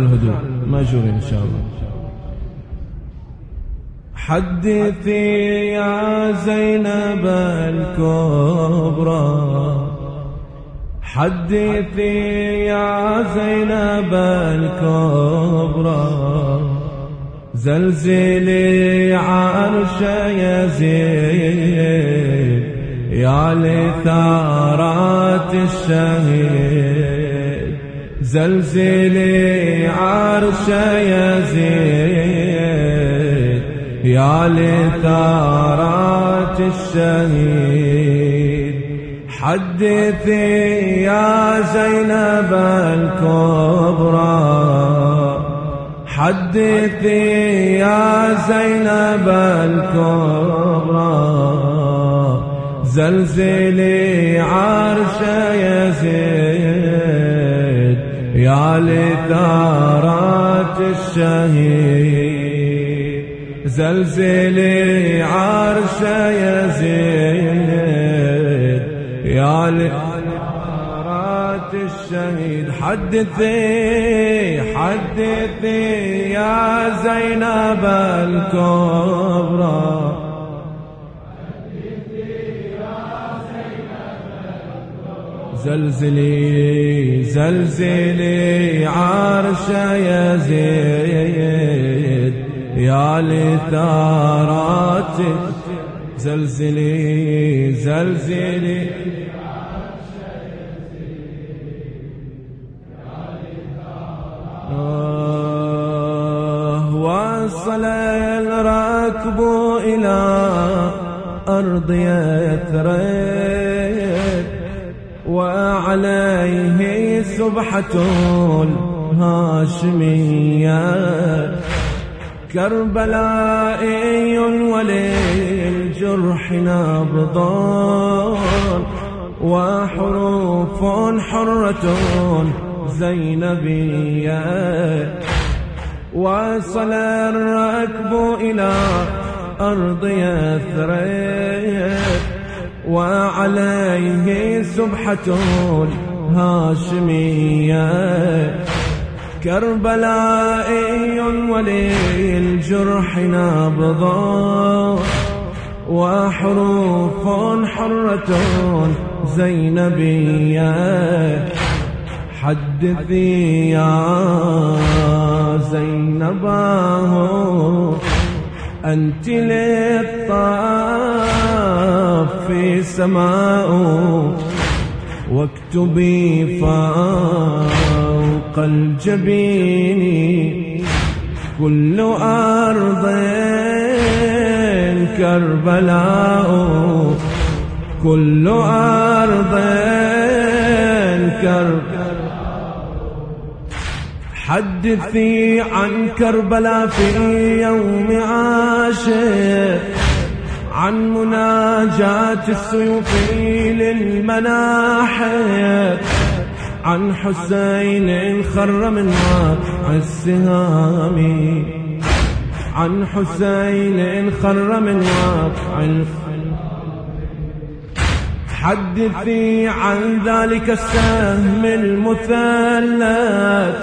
الهدوء. ماجور إن شاء الله. حدثي يا زينب الكبرى. حدثي يا زينب الكبرى. زلزلي عرش يزيد. يا لثارات الشهيد. زلزلي عرش يزيد يا لثارات الشهيد. حدثي يا زينب الكبرى. حدثي يا زينب الكبرى. زلزلي عرش يزيد يا لثارات الشهيد زلزلي عرش يزيد يا لثارات الشهيد حدثي حدثي يا زينب الكبرى زلزلي زلزلي عرش يزيد يا لثارات زلزلي زلزلي. آه وصل الركب إلى أرض يثرب. وعليه سبحة هاشمية كربلائي وللجرح نبض وحروف حرة زينبية. وصل الركب إلى أرض يثرب وعليه سبحة هاشمية. كربلائي وللجرح نبض وحروف حرة زينبية. حدثي يا زينباه أنت للطاف في سماء واكتبي فوق الجبين كل أرض كربلاء كل أرض كربلاء حدثي عن كربلاء في يوم عاشر. عن مناجاة السيوف للمناحر عن حسين خر من واقع السهام عن حسين خر من واقع حدثي عن ذلك السهم المثلث.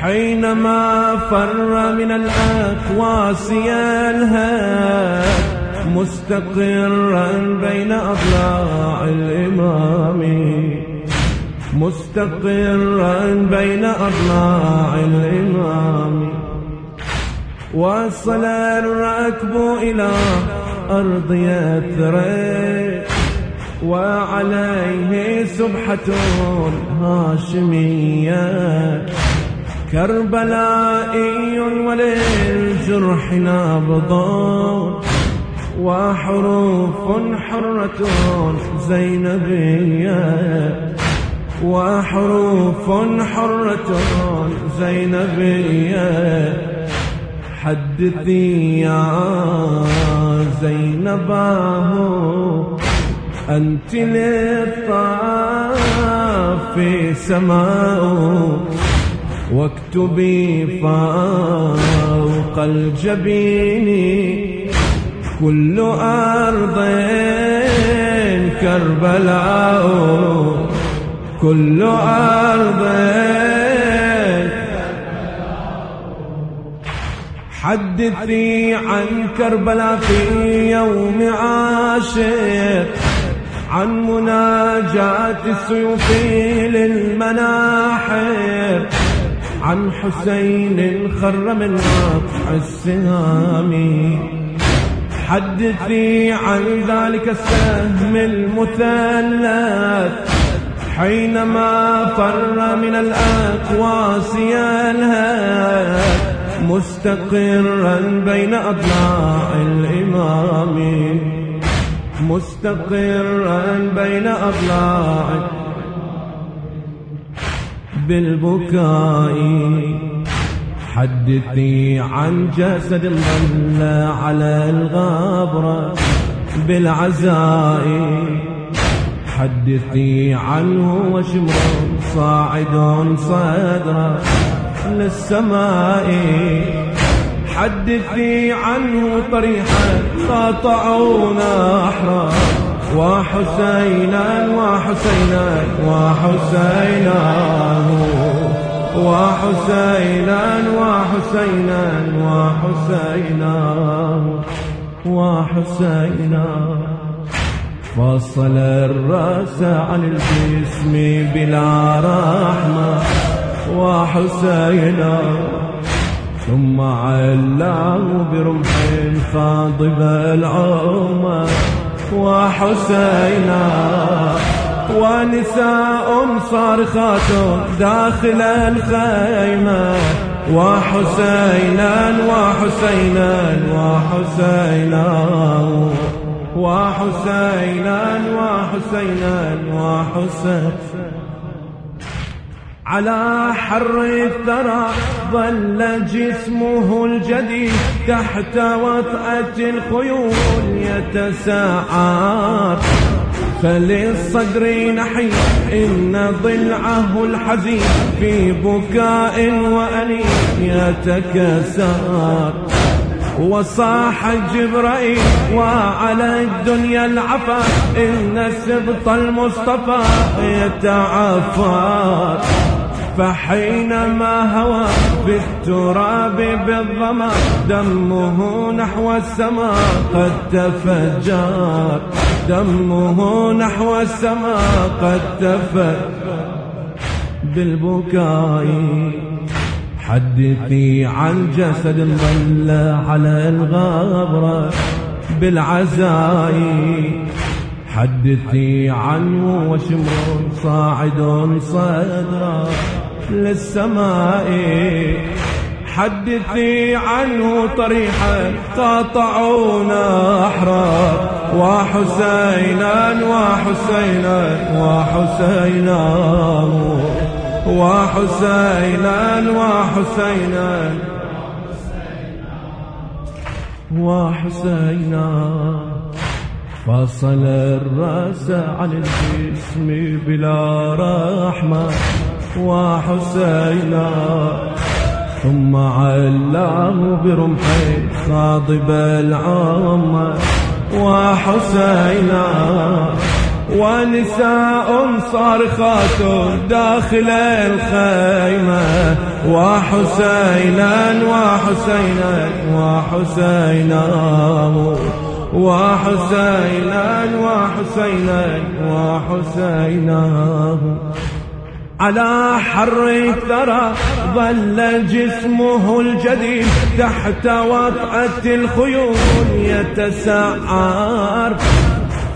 حينما فر من الأكواس يلهث مستقرا بين أضلاع الإمام. مستقرا بين أضلاع الإمام. وصل الركب إلى أرض يثرب. وعليه سبحة هاشمية. كربلائي وللجرح نبض وحروف حرة زينبية وحروف حرة زينبية حدثي يا زينباه أنت للطاف سماء واكتبي فوق الجبين. كل أرض كربلاء كل أرض حدثي عن كربلاء في يوم عاشر عن مناجاة السيوف للمناحر عن حسين خر من وقع السهام حدثي عن ذلك السهم المثلث. حينما فر من الأكواس يلهث مستقرا بين أضلاع الإمام. مستقرا بين أضلاع بالبكاء. حدثي عن جسد ظل على الغابرة بالعزاء. حدثي عنه وشمر صاعد صدرا للسماء. حدثي عنه طريحا قاطعون أحرار وحسينا وحسينا وحسينا وحسينا وحسينا وحسينا وحسينا فصل الرأس عن الجسم بلا رحمة وحسينا ثم علاه برمح خاضب العمر وحسينا ونساء صارخات داخل الخيمة وحسينا وحسينا وحسينا وحسينا وحسينا وحسينا على حر الثرى ظل جسمه الجديد تحت وطأة الخيول يتساعر فللصدر نحي إن ضلعه الحزين في بكاء وأنين يتكسر وصاح جبرائيل وعلى الدنيا العفا إن سبط المصطفى يتعفر فحينما هوى بالتراب بالظما دمه نحو السماء قد تفجر. دمه نحو السماء قد تفجر بالبكاء. حدثي عن جسد ظل على الغابرة بالعزاء. حدثي عنه وشمر صاعد صدرا للسماء. حدثي عنه طريحا قاطعون أحرار. وحسينا وحسينا وحسينا وحسينا وحسينا وحسينا فصل الرأس عن الجسم بلا رحمة. وحسينا ثم علاه برمحي خاضب العامة. وحسينا ونساء صارخات داخل الخيمة. وحسينا وحسينا وحسينا وحسينا وحسينا وحسينا على حر الثرى ظل جسمه الجديد تحت وطأة الخيول يتسعر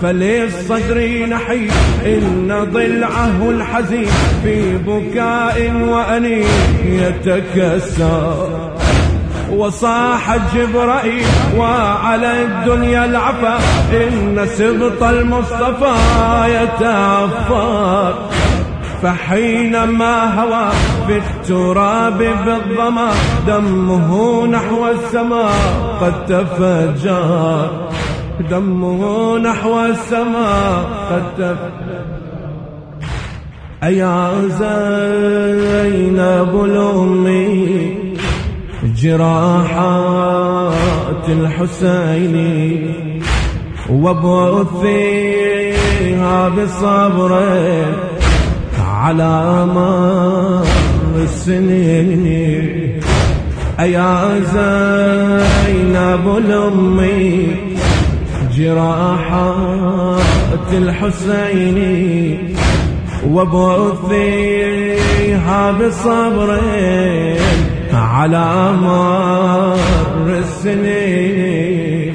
فللصدر نحي إن ضلعه الحزين في بكاء وأنين يتكسر. وصاح جبرائيل وعلى الدنيا العفا إن سبط المصطفى يتعفر. فحينما هوى بالتراب بالظما دمه نحو السماء قد تفجر. دمه نحو السماء قد تفجر أيا زينب الأمي جراحات الحسين وبثيها بصبر على مر السنين. أيا زينب الأمي جراحات الحسين وبثيها بصبر على مر السنين.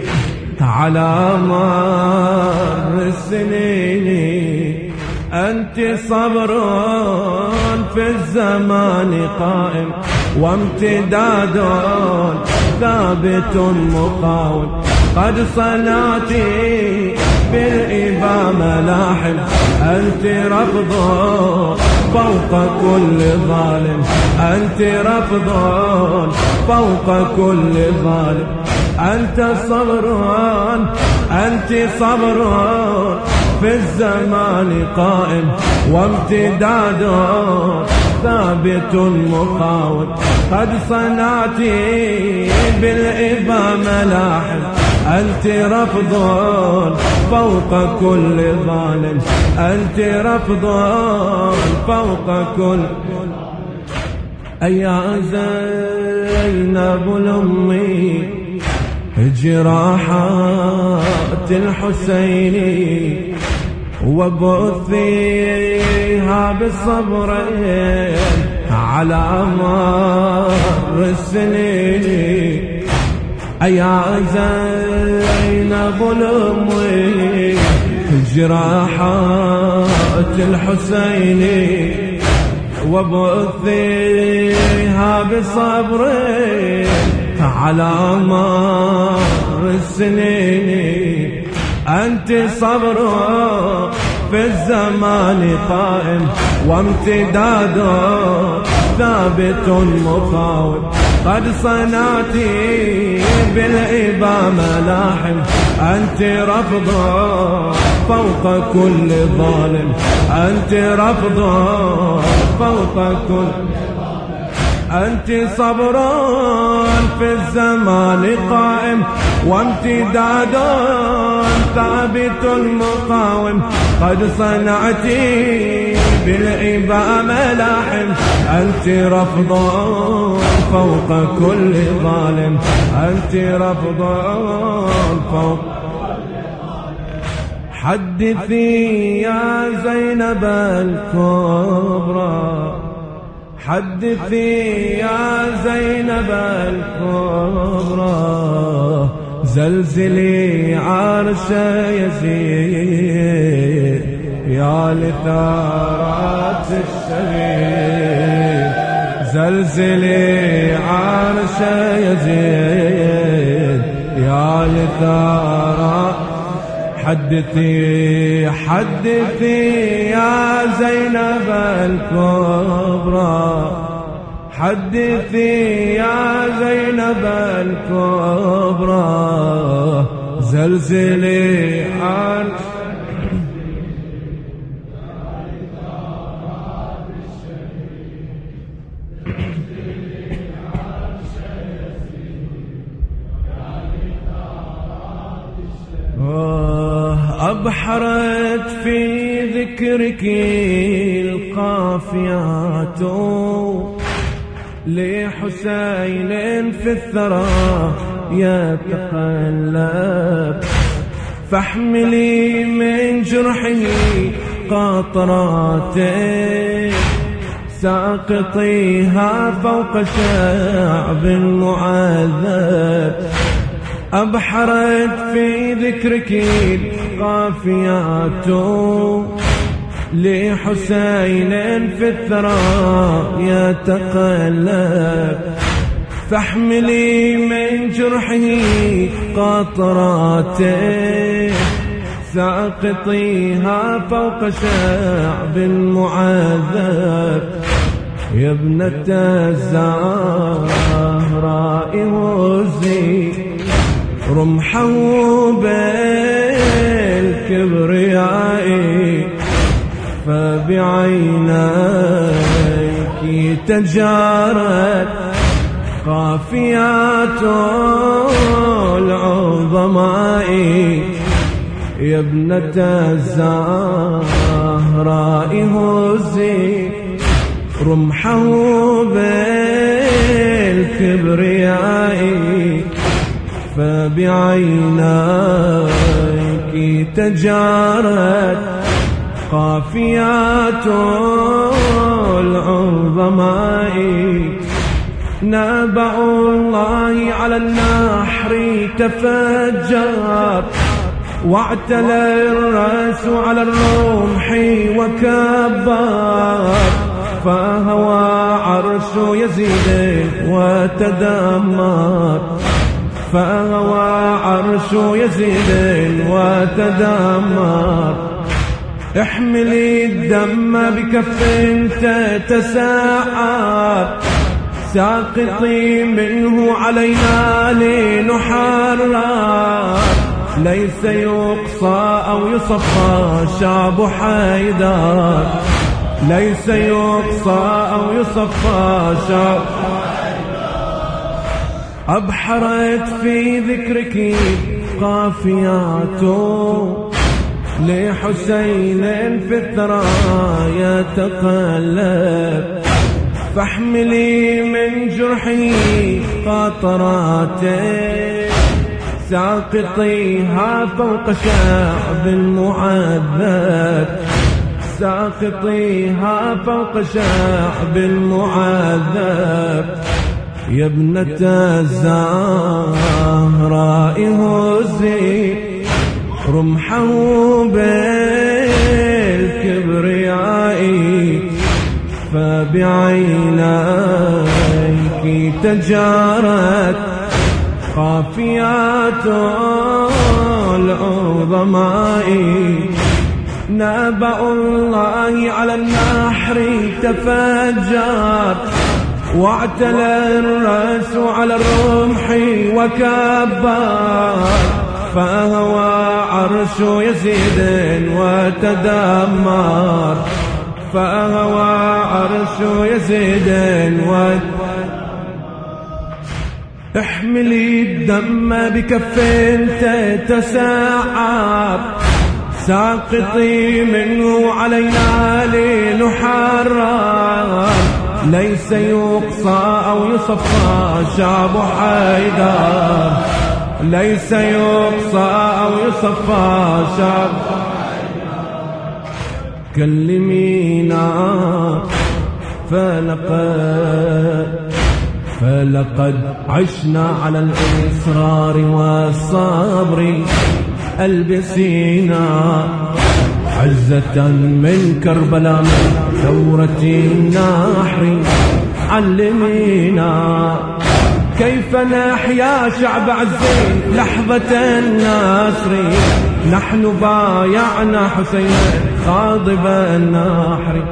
على مر السنين. أنت صبر في الزمان قائم وامتداد ثابت مقاوم. قد صنعتي بالإبا ملاحم أنت رفض فوق كل ظالم. أنت رفض فوق كل ظالم. أنت صبر أنت صبر. في الزمان قائم وامتداد ثابت مقاوم. قد صنعتي بالإبا ملاحم أنت رفض فوق كل ظالم. أنت رفض فوق كل أيا زينب الأمي. جراحات الحسين وبثيها بالصبر على مر السنين. يا زينب الأمي جراحات الحسين. وبثيها بصبر على مر السنين. أنت صبر في الزمان قائم وامتداد ثابت مقاوم. قد صنعتي بالإبا ملاحم أنت رفض فوق كل ظالم. أنت رفض فوق كل أنت صبر في الزمان قائم وامتداد ثابت مقاوم. قد صنعتي بالإباء ملاحم أنت رفض فوق كل ظالم. أنت رفض فوق حدثي يا زينب الكبرى. حدثي يا زينب الكبرى. زلزلي عرش يزيد يا لثارات الشريف. زلزلي عرش يزيد يا لثارات. حدثي حدثي يا زينب الكبرى. حدثي يا زينب الكبرى. زلزلي عن أبحرت في ذكرك القافيات لحسين في الثرى يتقلب فاحملي من جرحه قاطرات ساقطيها فوق شعب معذب أبحرت في ذكرك القافيات. لحسين في الثرى. يتقلب فاحملي من جرحه قطرات. ساقطيها فوق شعب معذب يا ابنة الزهراء وزي رمحه بالكبرياء. فبعينيك تجارت قافيات العظماء يا ابنة الزهراء هزي رمحه بالكبرياء الكبرياء فبعينيك تجارت قافيات العظماء. نبع الله على النحر تفجر. واعتلى الرأس على الرمح وكبر. فهوى عرش يزيد وتدمر. فهوى عرش يزيد وتدمر. احملي الدم بكف تتساعر ساقطي منه علينا لنحرر. ليس يقصى أو يصفى شعب حيدر. ليس يقصى أو يصفى شعب أبحرت في ذكرك قافيات لحسين في الثرى يتقلب فاحملي من جرحي قطراتي. ساقطيها فوق شعب المعذب. ساقطيها فوق شعب المعذب. يا ابنة الزهراء هزي رمحه بالكبرياء فبعينيك تجارت قافيات العظماء. نبأ الله على النحر تفجر واعتلى الرأس على الرمح وكبر. فهوى عرش يزيد وتدمر. فهوى عرش يزيد وتدمر احملي الدم بكف تتساعر ساقطي منه علينا لنحرر. ليس يقصى أو يصفى شعب حيدر. ليس يقصى أو يصفى شعب كلمينا فلقد فلقد عشنا على الإصرار والصبر. ألبسينا عزة من كربلاء من ثورة النحر. علمينا كيف نحيا شعب عزين لحظة النصر نحن بايعنا حسين خاضب النحر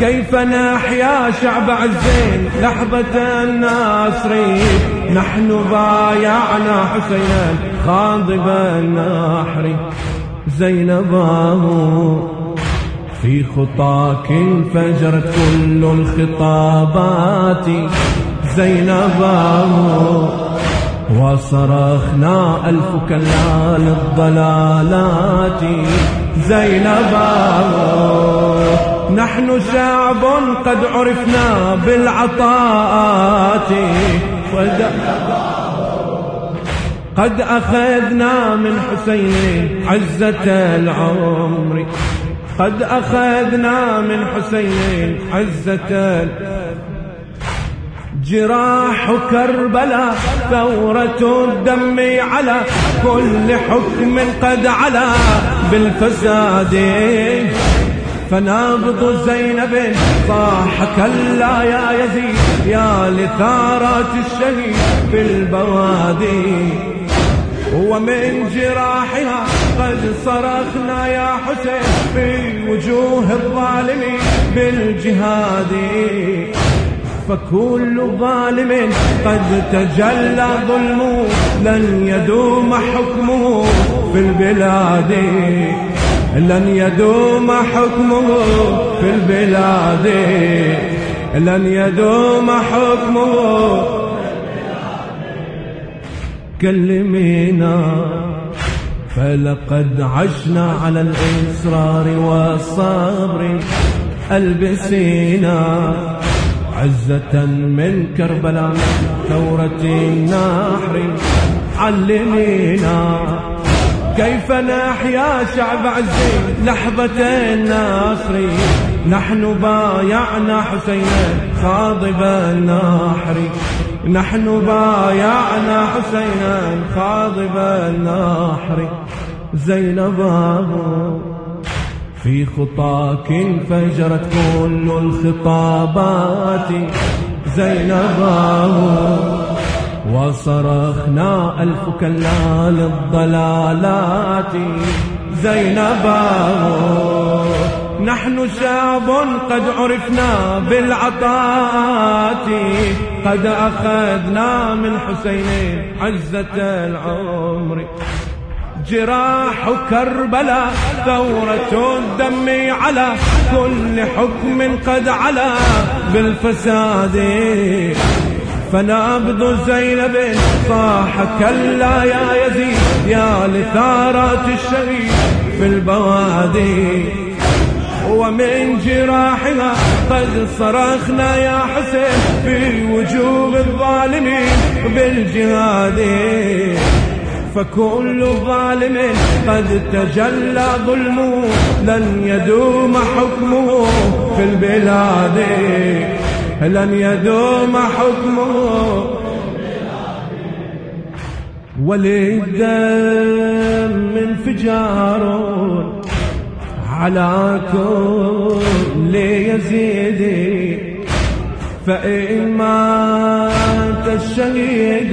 كيف نحيا شعب عزين لحظة النصر نحن بايعنا حسينا خاضب النحر زينباه في خطاك انفجرت كل الخطابات. زينباه وصرخنا ألف كلال الضلالات. زينباه نحن شعب قد عرفنا بالعطاءات. قد أخذنا من حسين عزة العمر. قد أخذنا من حسين عزة جراح كربلاء ثورة الدم على كل حكم قد علا بالفساد. فنابض زينب صاح كلا يا يزيد يا لثارات الشهيد في البوادي. ومن جراحها قد صرخنا يا حسين في وجوه الظالمين بالجهاد. فكل ظالم قد تجلى ظلمه لن يدوم حكمه في البلاد. لن يدوم حكمه في البلاد. لن يدوم حكمه كلمينا فلقد عشنا على الإصرار والصبر ألبسينا. عزة من كربلاء ثورة النحر علمينا كيف نحيا شعب عزي لحظة النصر. نحن بايعنا حسينا خاضب النحر نحن بايعنا حسينا خاضب النحر زينب في خطاك انفجرت كل الخطابات. زينب وصرخنا ألف كلا للضلالات. زينب نحن شعب قد عرفنا بالعطاءات. قد أخذنا من حسين عزة العمر. جراح كربلاء ثورة الدم على كل حكم قد علا بالفساد فنبض زينب صاح كلا يا يزيد يا لثارات الشهيد في البوادي. ومن جراحها قد صرخنا يا حسين في وجوه الظالمين بالجهاد. فكل ظالم قد تجلى ظلمه لن يدوم حكمه في البلاد. لن يدوم حكمه وللدم انفجار على كل يزيد فإن مات الشهيد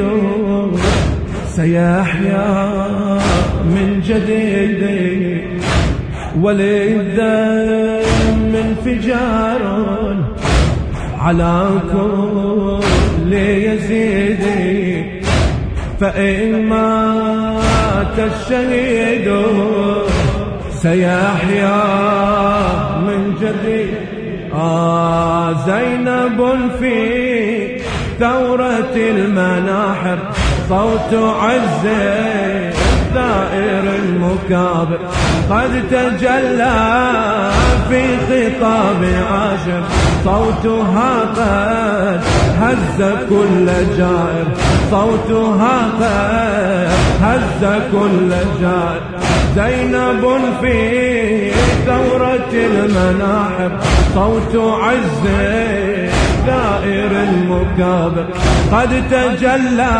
سيحيا من جديد وللدم انفجار على كل يزيد فإن مات الشهيد سيحيا من جديد آه زينب في ثورة المناحر. صوت عزة ثائر المكابر. قد تجلى في خطاب عاشر صوتها قد هز كل جائر. صوتها قد هز كل جائر. زينب في ثورة المناحر صوت عزة ثائر المكابر قد تجلى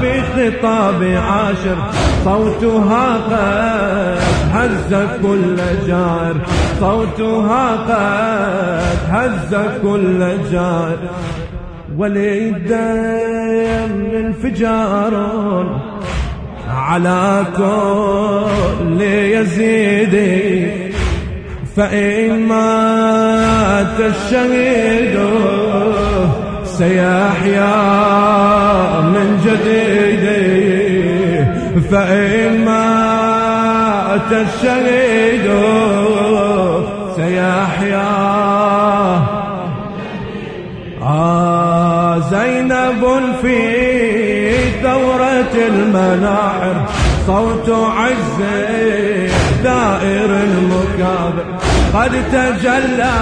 في خطاب عاشر. صوتها قد هز كل جار. صوتها قد هز كل جار. وللدم انفجار على كل يزيد فإن مات الشهيد سيحيا من جديد. فإن مات الشهيد سيحيا. آه زينب في ثورة المناحر صوت عز دائر المكابر قد تجلى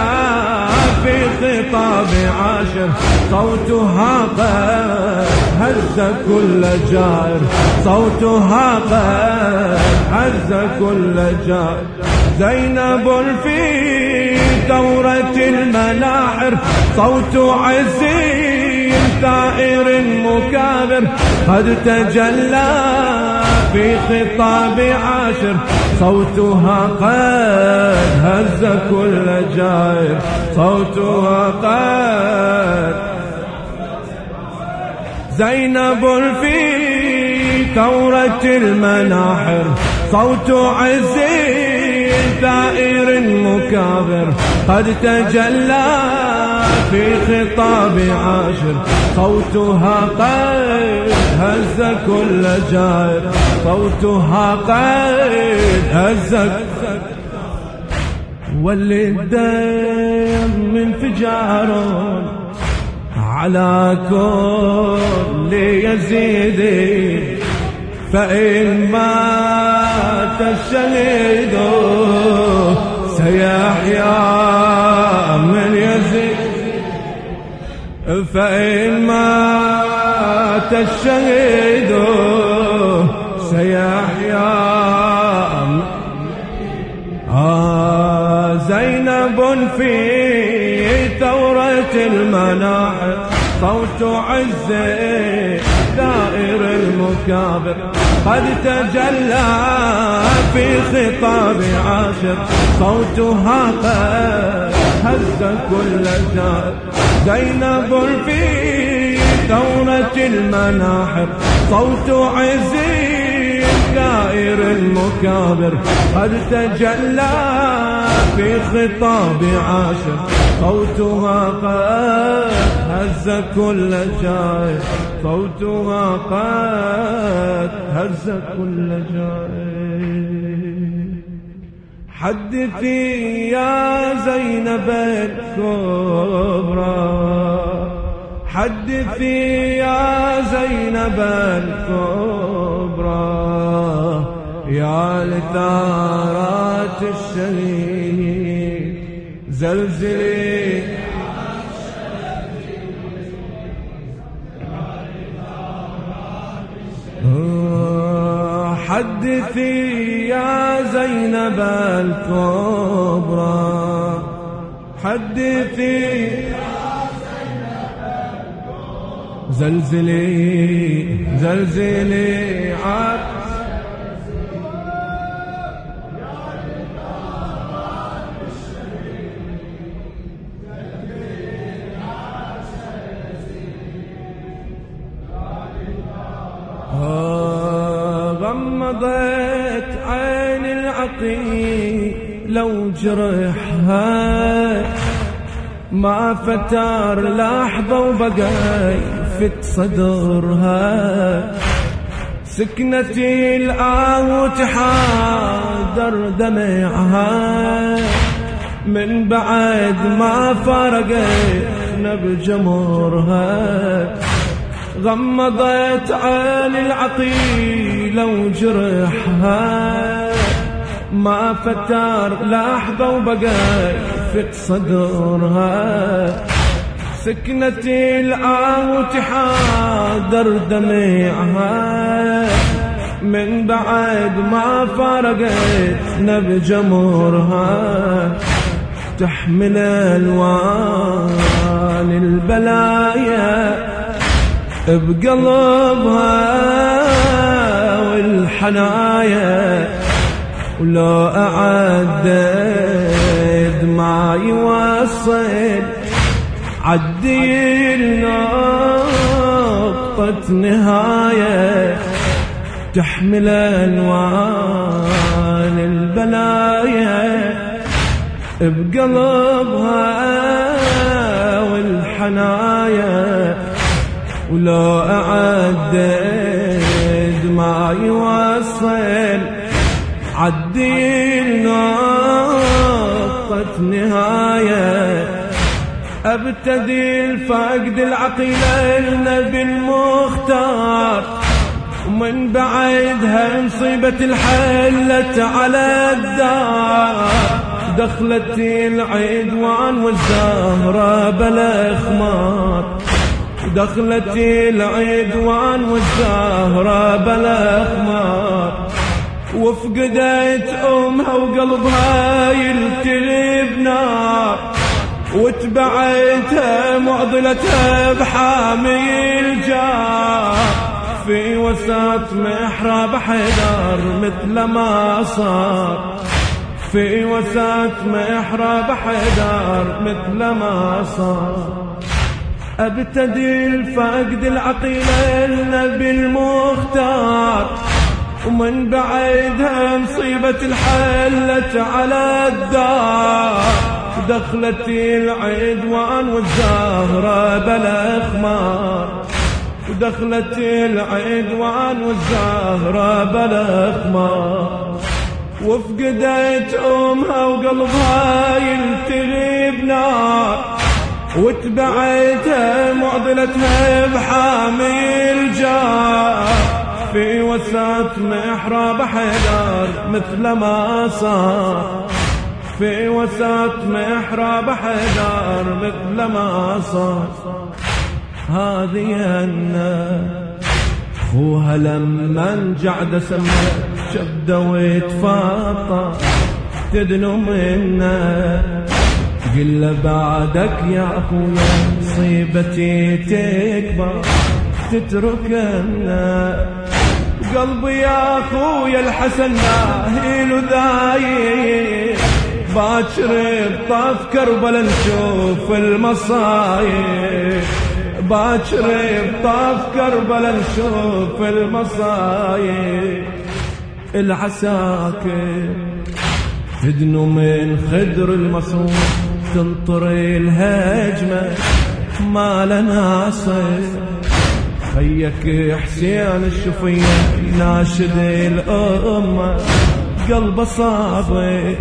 في خطاب عاشر صوتها قد هز كل جائر صوتها قد هز كل جائر زينب في دورة المناحر صوت عزي ثائر مكابر. قد تجلى في خطاب عاشر صوتها قد هز كل جائر. صوتها قد زينب في ثورة المناحر. صوت عزي ثائر مكابر. قد تجلى في خطاب عاشر. صوتها قد هز كل جائر صوتها قد هز. والدم انفجار على كل يزيد فإن مات الشهيد سيحيا من يزيد. فإن مات الشهيد سيحيا آه زينب في ثورة المناحر صوت عزه دائر المكابر. قد تجلى في خطاب عاشر صوتها قد هز كل جار. زينب في ثورة المناحر صوت عزي دائر المكابر. قد تجلى في خطاب عاشر؟ صوتها قد هز كل جار صوتها قد هز كل جار حدثي يا زينب الكبرى. حدثي يا زينب الكبرى يا لثارات الشهيد زلزلي حدثي يا زينب الكبرى حدثي زلزلي زلزلي عاد. غمضت عين العقيل لو جرحها. ما فتر لحظة وبقى. يفت صدرها. سكنتي الآه وتحاضر دمعها. من بعد ما فرقتنا بجمرها غمضت عين العقيلة وجرحها. ما فتر لحظة وبقى في صدرها. سكنتي الآن وتحاضر دمعها من بعد ما فرقتنا بجمرها تحمل الوان البلايا بقلبها والحنايا. ولو أعدد ما يوصل عدي نقطة نهاية تحمل ألوان البلايا بقلبها والحنايا ولو أعدد ما يوصل عدي نقطة نهاية أبتدي الفقد العقيلة النبي المختار. ومن بعدها مصيبة الحلة على الدار. دخلت العدوان والزهرة بلا خمار دخلت العدوان والزهرة بلا أخمار وفقدت أمها وقلبها يلتلي بنار. واتبعتها معضلتها بحامي الجار في وسط محراب حيدر مثل ما صار. في وسط محراب حيدر مثل ما صار. ابتدي الفقد العقيلة النبي المختار. ومن بعدها مصيبة الحلة على الدار. دخلت العدوان والزهرة بلا خمار ودخلت العدوان والزهرة بلا خمار وفقدت أمها وقلبها يلتغي بنار. واتبعتها معضلتها بحامي الجار في وسط محراب حيدر مثل ما صار. في وسط محراب حيدر مثل ما صار. هذه أنا خوها لما قعد سمى شبده ويتفاطى. تدنو منا قل بعدك يا اخويا مصيبتي تكبر. تتركنا قلبي يا اخويا الحسن ناهيل ذايب باكر بطاف كربلا نشوف المصايب. باكر بطاف كربلا نشوف المصايب. العساكر تدنو من خدر المصروف تنطر الهجمة ما لنا خيك حسين الشفية ناشد الأمة قلبه صابي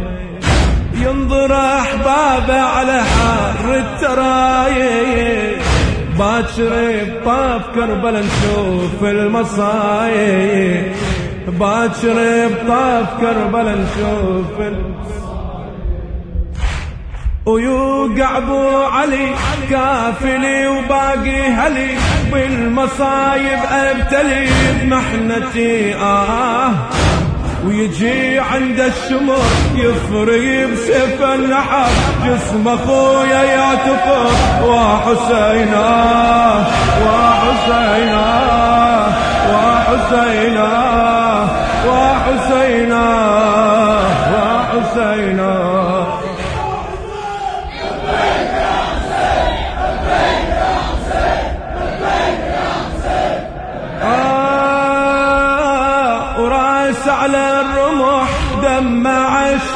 ينظر أحبابه على حار الترايب باكر بطاف كربلا نشوف المصايب باكر بطاف كربلا نشوف ويوقع أبو علي كافلي وباقي هلي بالمصايب أبتلي بمحنتي. آه. ويجي عند الشمر يفري بسيف النحر جسم أخويا يعتفر. وحسينا وحسينا وحسينا وحسينا وحسينا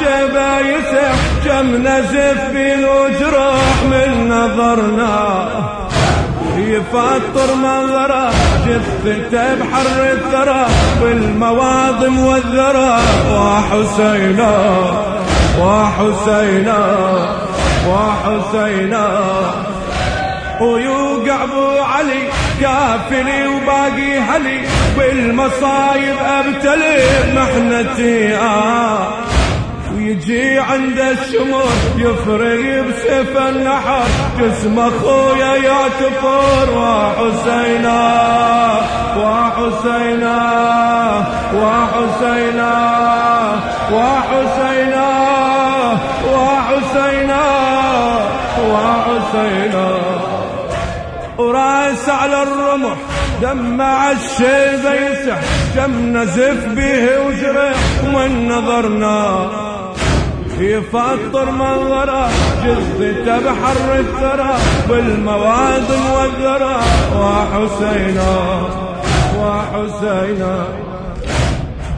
دمع الشبا يسح كم نزف في وجروح من نظرنا. يفطر منظره جثته بحر الثرى بالمواضم والذرى. وحسينا وحسينا وحسينا. ويوقع أبو علي كافلي وباقي هلي بالمصايب أبتلي محنتي. آه. ويجي عند الشمر يفرق بسيف النحر. جسم أخويا يا كفر وحسينا وحسينا وحسينا وحسينا وحسينا وحسينا. وراس على الرمح دمع الشيب يسح كم نزف به وجرح ومن نظرنا يفطر منظره جثته بحر الثرى بالموازن والذرى. وحسينا وحسينا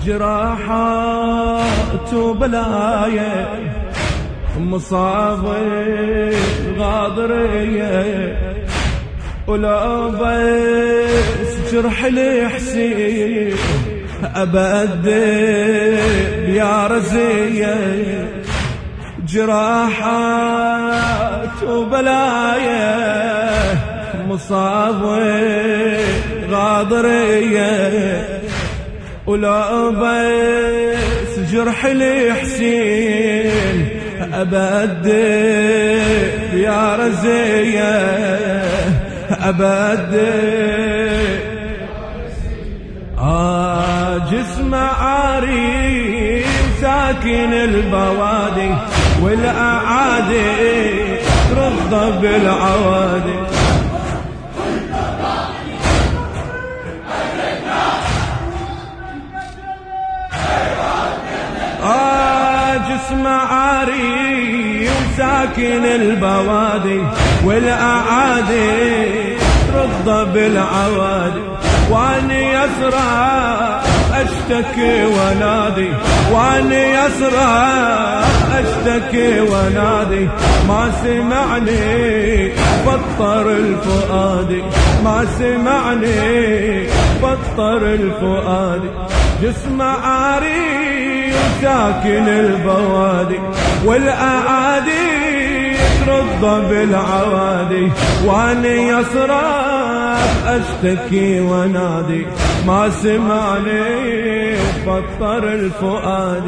جراحات وبلايا مصابي غاضرية. ولا بس جرح الحسين أبد يا رزية. جراحات وبلايا مصاب غاضرية. ولا بس جرح الحسين أبد يا رزية. أبد آه جسم عاري ساكن البوادي. والأعادي رضى بالعوادي. وساكن البوادي والأعادي رضى بالعوادي. واني يسرى أشتكي ونادي واني يسرى أشتكي ونادي ما سمعني بطر الفؤاد. ما سمعني بطر الفؤاد. جسم عاري وساكن البوادي والأعادي ترضى بالعوادي. واني يصرخ أشتكي ونادي ما سمعني وفطر الفؤاد.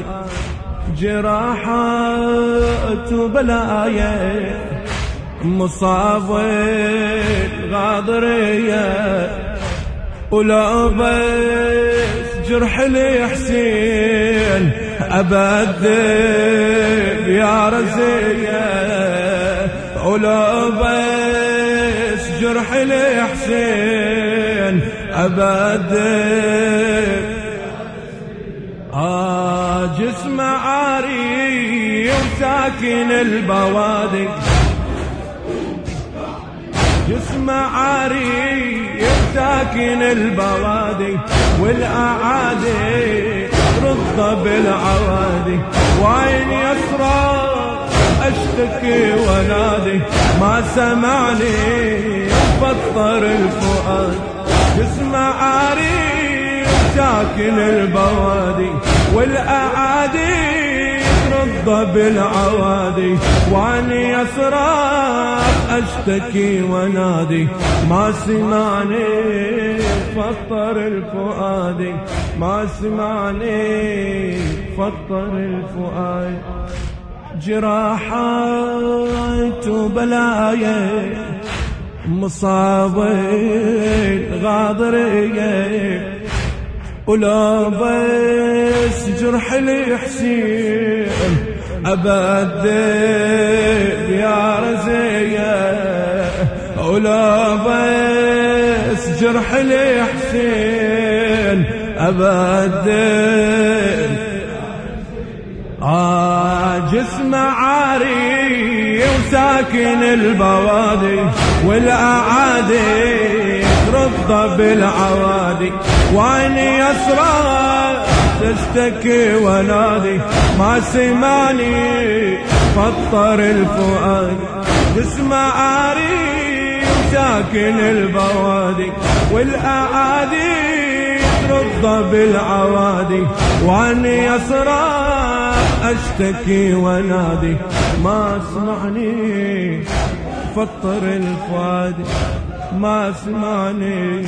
جراحات وبلايا مصاب الغاضرية ولا بس جرح الحسين أبد يا رزية. ولا بس جرح الحسين أبد. آه جسم عاري وساكن البوادي جسم عاري ساكن البوادي والأعادي رضى بالعوادي وعين يسرى اشتكي ونادي ما سمعني بطر الفؤاد. جسم عاري ساكن البوادي والأعادي ترضى بالعوادي. واني يسرق اشتكي ونادي ما سمعني فطر الفؤاد ما سمعني فطر الفؤاد. جراحات وبلايا مصابي غاضريه ولا بس جرح الحسين أبد يا رزية. ولا بس جرح الحسين أبد جسم عاري وساكن البوادي والأعادي رضى بالعوادي. وعيني يسرى تشتكي ونادي. ما سماني فطر الفؤاد. جسم عاري ساكن البوادي والأعادي ترضى بالعوادي وعني يسرى أشتكي ونادي. ما أسمعني فطر الفؤاد. ما أسمعني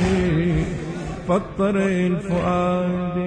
فطر الفؤاد.